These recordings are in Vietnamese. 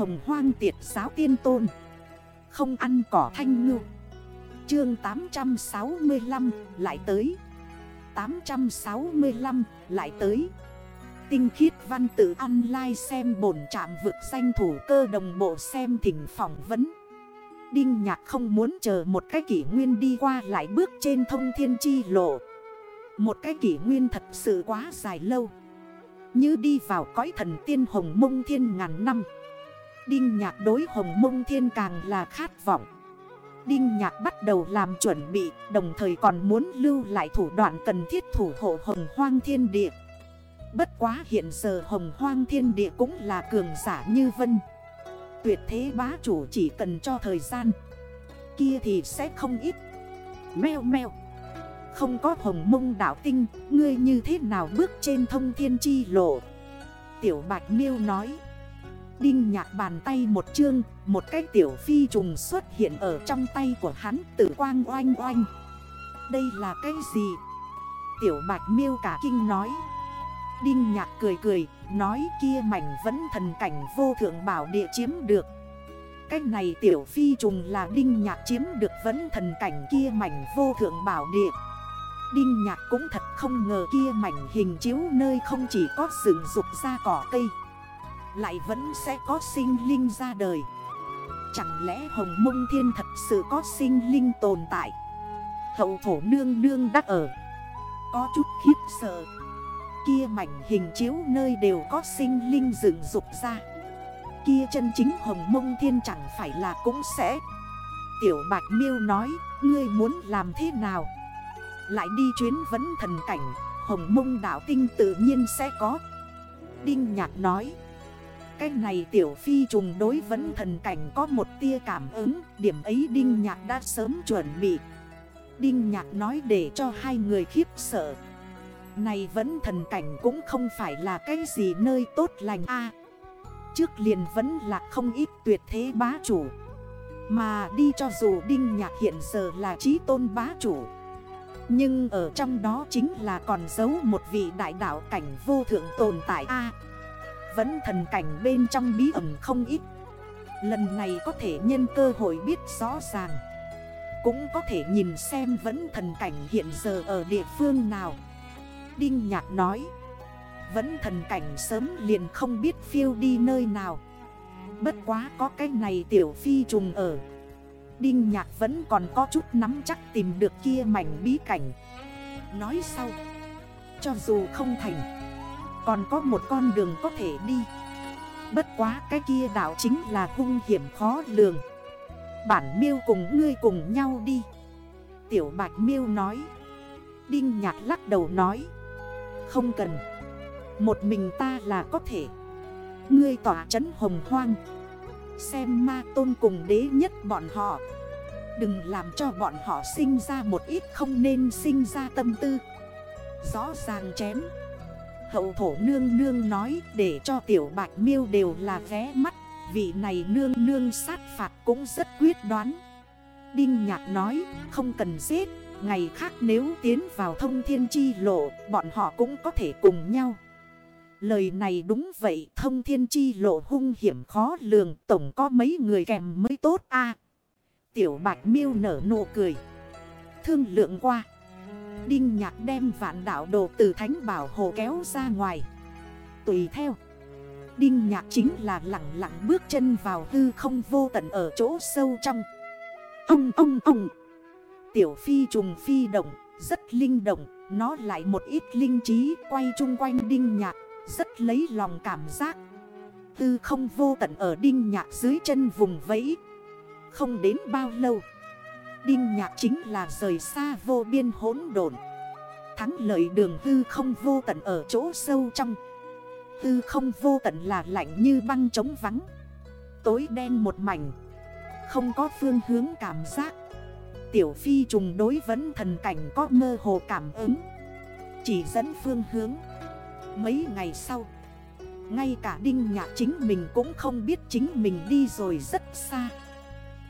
hồng hoang tiệt giáo tiên tôn. Không ăn cỏ thanh ngư. Chương 865 lại tới. 865 lại tới. Tinh khiết văn tự online xem bổn trạm vực danh thủ cơ đồng bộ xem thỉnh phỏng vấn. Đinh nhạc không muốn chờ một cái kỷ nguyên đi qua lại bước trên thông thiên chi lộ. Một cái kỷ nguyên thật sự quá dài lâu. Như đi vào cõi thần tiên hồng mông thiên ngàn năm. Đinh nhạc đối hồng mông thiên càng là khát vọng. Đinh nhạc bắt đầu làm chuẩn bị, Đồng thời còn muốn lưu lại thủ đoạn cần thiết thủ hộ hồng hoang thiên địa. Bất quá hiện giờ hồng hoang thiên địa cũng là cường giả như vân. Tuyệt thế bá chủ chỉ cần cho thời gian. Kia thì sẽ không ít. Mèo mèo. Không có hồng mông đảo tinh, Ngươi như thế nào bước trên thông thiên chi lộ? Tiểu bạch miêu nói. Đinh nhạc bàn tay một chương, Một cái tiểu phi trùng xuất hiện ở trong tay của hắn, Tử quang oanh oanh. Đây là cái gì? Tiểu bạch miêu cả kinh nói. Đinh nhạc cười cười, Nói kia mảnh vẫn thần cảnh vô thượng bảo địa chiếm được. Cách này tiểu phi trùng là đinh nhạc chiếm được vẫn thần cảnh kia mảnh vô thượng bảo địa. Đinh nhạc cũng thật không ngờ kia mảnh hình chiếu nơi không chỉ có sự dục ra cỏ cây. Lại vẫn sẽ có sinh linh ra đời. Chẳng lẽ hồng mông thiên thật sự có sinh linh tồn tại? Hậu thổ nương nương đắc ở. Có chút khiếp sợ. Kia mảnh hình chiếu nơi đều có sinh linh dựng dục ra. Kia chân chính hồng mông thiên chẳng phải là cũng sẽ. Tiểu bạch miêu nói, Ngươi muốn làm thế nào? Lại đi chuyến vấn thần cảnh, Hồng mông đảo tinh tự nhiên sẽ có. Đinh nhạc nói cái này tiểu phi trùng đối vấn thần cảnh có một tia cảm ứng, Điểm ấy Đinh nhạc đã sớm chuẩn bị. Đinh nhạc nói để cho hai người khiếp sợ. Này vẫn thần cảnh cũng không phải là cái gì nơi tốt lành a. Trước liền vẫn là không ít tuyệt thế bá chủ. Mà đi cho dù Đinh Nhạc hiện giờ là trí tôn bá chủ, Nhưng ở trong đó chính là còn giấu một vị đại đạo cảnh vô thượng tồn tại a. Vẫn thần cảnh bên trong bí ẩn không ít. Lần này có thể nhân cơ hội biết rõ ràng. Cũng có thể nhìn xem vẫn thần cảnh hiện giờ ở địa phương nào. Đinh Nhạc nói, Vẫn thần cảnh sớm liền không biết phiêu đi nơi nào. Bất quá có cái này tiểu phi trùng ở. Đinh Nhạc vẫn còn có chút nắm chắc tìm được kia mảnh bí cảnh. Nói sau, Cho dù không thành còn có một con đường có thể đi. Bất quá cái kia đảo chính là hung hiểm khó lường. Bản miêu cùng ngươi cùng nhau đi. Tiểu bạch miêu nói. Đinh nhạc lắc đầu nói. Không cần. Một mình ta là có thể. Ngươi tỏa trấn hồng hoang. Xem ma tôn cùng đế nhất bọn họ. Đừng làm cho bọn họ sinh ra một ít không nên sinh ra tâm tư. Rõ ràng chém. Hậu thổ nương nương nói để cho tiểu bạch miêu đều là vé mắt. Vị này nương nương sát phạt cũng rất quyết đoán. Đinh nhạc nói, không cần giết, Ngày khác nếu tiến vào thông thiên chi lộ, Bọn họ cũng có thể cùng nhau. Lời này đúng vậy, Thông thiên chi lộ hung hiểm khó lường, Tổng có mấy người kèm mới tốt a. Tiểu bạch miêu nở nụ cười. Thương lượng qua Đinh nhạc đem vạn đảo đồ từ thánh bảo hồ kéo ra ngoài Tùy theo Đinh nhạc chính là lặng lặng bước chân vào hư không vô tận ở chỗ sâu trong Ông ông ông Tiểu phi trùng phi động, rất linh động, nó lại một ít linh trí quay chung quanh đinh nhạc, rất lấy lòng cảm giác. Tư không vô tận ở đinh nhạc dưới chân vùng vẫy. Không đến bao lâu, đinh nhạc chính là rời xa vô biên hỗn độn Thắng lợi đường hư không vô tận ở chỗ sâu trong. hư không vô tận là lạnh như băng trống vắng. Tối đen một mảnh, không có phương hướng cảm giác. Tiểu phi trùng đối vấn thần cảnh có mơ hồ cảm ứng Chỉ dẫn phương hướng Mấy ngày sau Ngay cả đinh nhạc chính mình cũng không biết chính mình đi rồi rất xa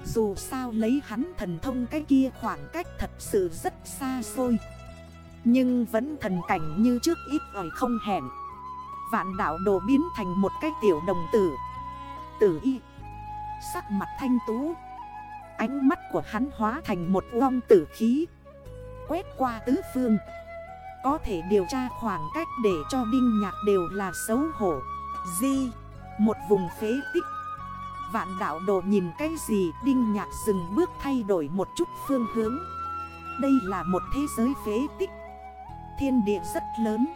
dù sao lấy hắn thần thông cái kia khoảng cách thật sự rất xa xôi. Nhưng vẫn thần cảnh như trước ít ỏi không hẹn. Vạn đảo đồ biến thành một cái tiểu đồng tử. Tử y. Sắc mặt thanh tú. Ánh mắt của hắn hóa thành một vong tử khí. Quét qua tứ phương. Có thể điều tra khoảng cách để cho Đinh Nhạc đều là xấu hổ. Di, Một vùng phế tích. Vạn đảo đồ nhìn cái gì, Đinh Nhạc dừng bước thay đổi một chút phương hướng. Đây là một thế giới phế tích. Thiên địa rất lớn,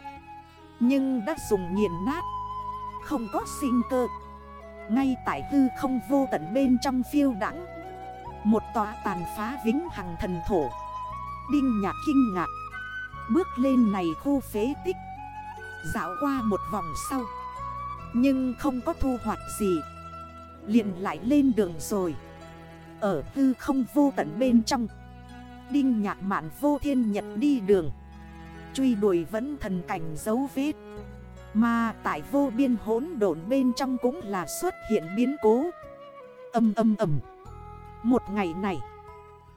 Nhưng đã dùng nghiền nát, Không có sinh cơ. Ngay tại hư không vô tận bên trong phiêu đẳng Một tòa tàn phá vĩnh hằng thần thổ. Đinh nhạc kinh ngạc, Bước lên này khu phế tích, Dạo qua một vòng sau, Nhưng không có thu hoạch gì liền lại lên đường rồi. Ở hư không vô tận bên trong, Đinh nhạc mạn vô thiên nhật đi đường. Truy đuổi vẫn thần cảnh dấu vết. Mà tại vô biên hốn độn bên trong cũng là xuất hiện biến cố. Âm âm âm. Một ngày này,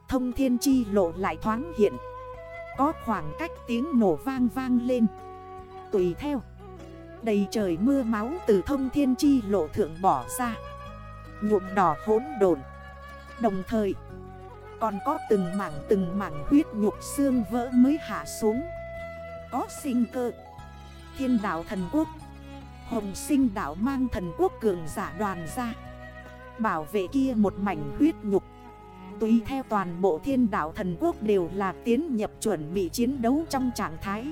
Thông thiên chi lộ lại thoáng hiện. Có khoảng cách tiếng nổ vang vang lên. Tùy theo, Đầy trời mưa máu từ thông thiên chi lộ thượng bỏ ra. Nhuộm đỏ hốn đồn Đồng thời, Còn có từng mảng từng mảng huyết nhục xương vỡ mới hạ xuống. Có sinh cơ, Thiên đảo thần quốc, Hồng sinh đảo mang thần quốc cường giả đoàn ra. Bảo vệ kia một mảnh huyết nhục. Tùy theo toàn bộ thiên đảo thần quốc đều là tiến nhập chuẩn bị chiến đấu trong trạng thái.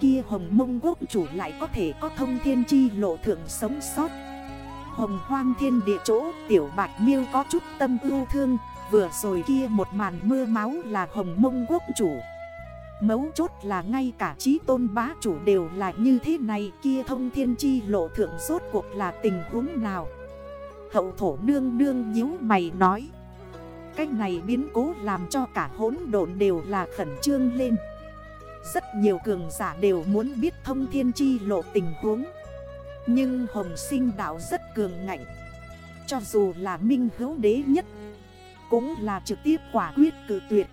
Kia hồng mông quốc chủ lại có thể có thông thiên chi lộ thượng sống sót. Hồng hoang thiên địa chỗ, tiểu bạch miêu có chút tâm ưu thương. Vừa rồi kia một màn mưa máu là hồng mông quốc chủ. Mấu chốt là ngay cả trí tôn bá chủ đều là như thế này. Kia thông thiên chi lộ thượng rốt cuộc là tình huống nào? Hậu thổ nương nương nhíu mày nói. Cách này biến cố làm cho cả hỗn độn đều là khẩn trương lên. Rất nhiều cường giả đều muốn biết thông thiên chi lộ tình huống. Nhưng hồng sinh đạo rất cường ngạnh. Cho dù là minh hữu đế nhất, Cũng là trực tiếp quả quyết cử tuyệt.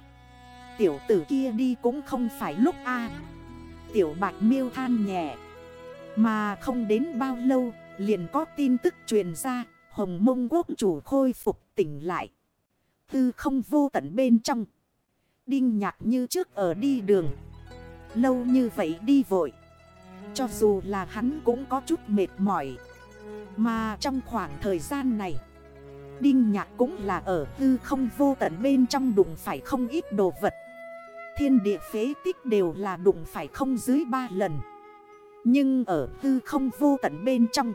Tiểu tử kia đi cũng không phải lúc A. Tiểu bạch miêu than nhẹ, Mà không đến bao lâu, liền có tin tức truyền ra, Hồng mông quốc chủ khôi phục tỉnh lại. Tư không vô tận bên trong. Đinh nhạc như trước ở đi đường. Lâu như vậy đi vội. Cho dù là hắn cũng có chút mệt mỏi. Mà trong khoảng thời gian này, Đinh nhạc cũng là ở tư không vô tận bên trong đụng phải không ít đồ vật. Thiên địa phế tích đều là đụng phải không dưới 3 lần. Nhưng ở tư không vô tận bên trong,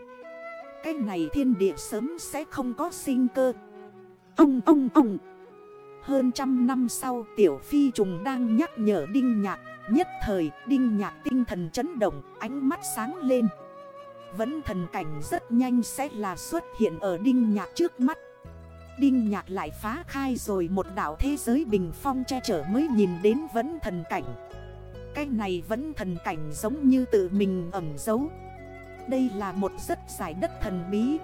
Cái này thiên địa sớm sẽ không có sinh cơ. Ông ông ông. Hơn trăm năm sau, tiểu phi trùng đang nhắc nhở đinh nhạc. Nhất thời, đinh nhạc tinh thần chấn động, ánh mắt sáng lên. Vẫn thần cảnh rất nhanh sẽ là xuất hiện ở đinh nhạc trước mắt. Đinh nhạc lại phá khai rồi một đảo thế giới bình phong che chở mới nhìn đến vẫn thần cảnh. Cái này vẫn thần cảnh giống như tự mình ẩm giấu. Đây là một rất giải đất thần bí.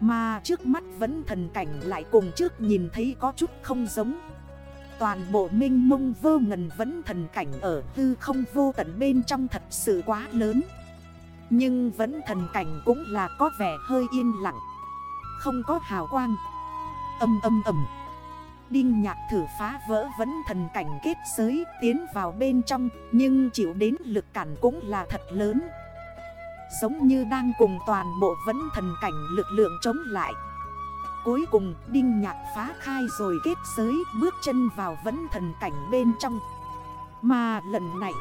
Mà trước mắt vẫn thần cảnh lại cùng trước nhìn thấy có chút không giống. Toàn bộ minh mông vô ngần vẫn thần cảnh ở hư không vô tận bên trong thật sự quá lớn. Nhưng vẫn thần cảnh cũng là có vẻ hơi yên lặng. Không có hào quang. Âm âm âm. Đinh nhạc thử phá vỡ vẫn thần cảnh kết giới tiến vào bên trong, Nhưng chịu đến lực cản cũng là thật lớn. Giống như đang cùng toàn bộ vẫn thần cảnh lực lượng chống lại. Cuối cùng, Đinh Nhạc phá khai rồi kết giới, bước chân vào vẫn thần cảnh bên trong. Mà lần này,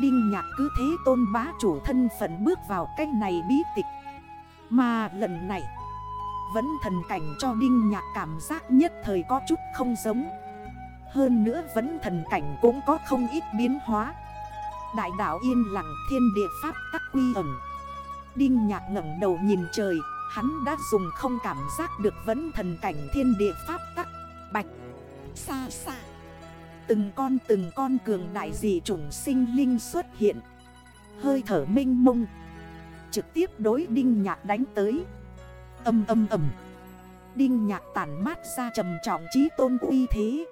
Đinh Nhạc cứ thế tôn bá chủ thân phận bước vào cái này bí tịch. Mà lần này Vẫn thần cảnh cho Đinh Nhạc cảm giác nhất thời có chút không giống. Hơn nữa vẫn thần cảnh cũng có không ít biến hóa. Đại đảo yên lặng, thiên địa pháp tắc quy ẩn. Đinh Nhạc ngẩn đầu nhìn trời Hắn đã dùng không cảm giác được vấn thần cảnh thiên địa pháp tắc. Bạch. Xa xa Từng con từng con cường đại dị chủng sinh linh xuất hiện. Hơi thở minh mông. Trực tiếp đối đinh nhạc đánh tới. Âm âm âm. Đinh nhạc tản mát ra trầm trọng trí tôn uy thế.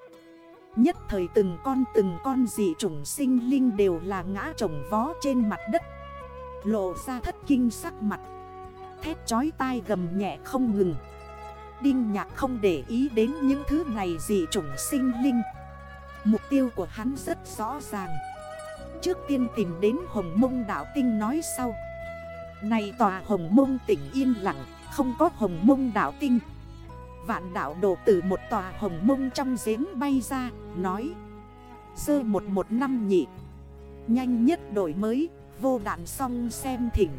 Nhất thời từng con từng con dị chủng sinh linh đều là ngã trồng vó trên mặt đất. Lộ ra thất kinh sắc mặt. Thét chói tai gầm nhẹ không ngừng. Đinh nhạc không để ý đến những thứ này gì chủng sinh linh. Mục tiêu của hắn rất rõ ràng. Trước tiên tìm đến hồng mông đảo tinh nói sau. Này tòa hồng mông tỉnh yên lặng, Không có hồng mông đảo tinh. Vạn đảo đổ từ một tòa hồng mông trong giếng bay ra, Nói. Sơ một một năm nhị. Nhanh nhất đổi mới, Vô đạn xong xem thỉnh.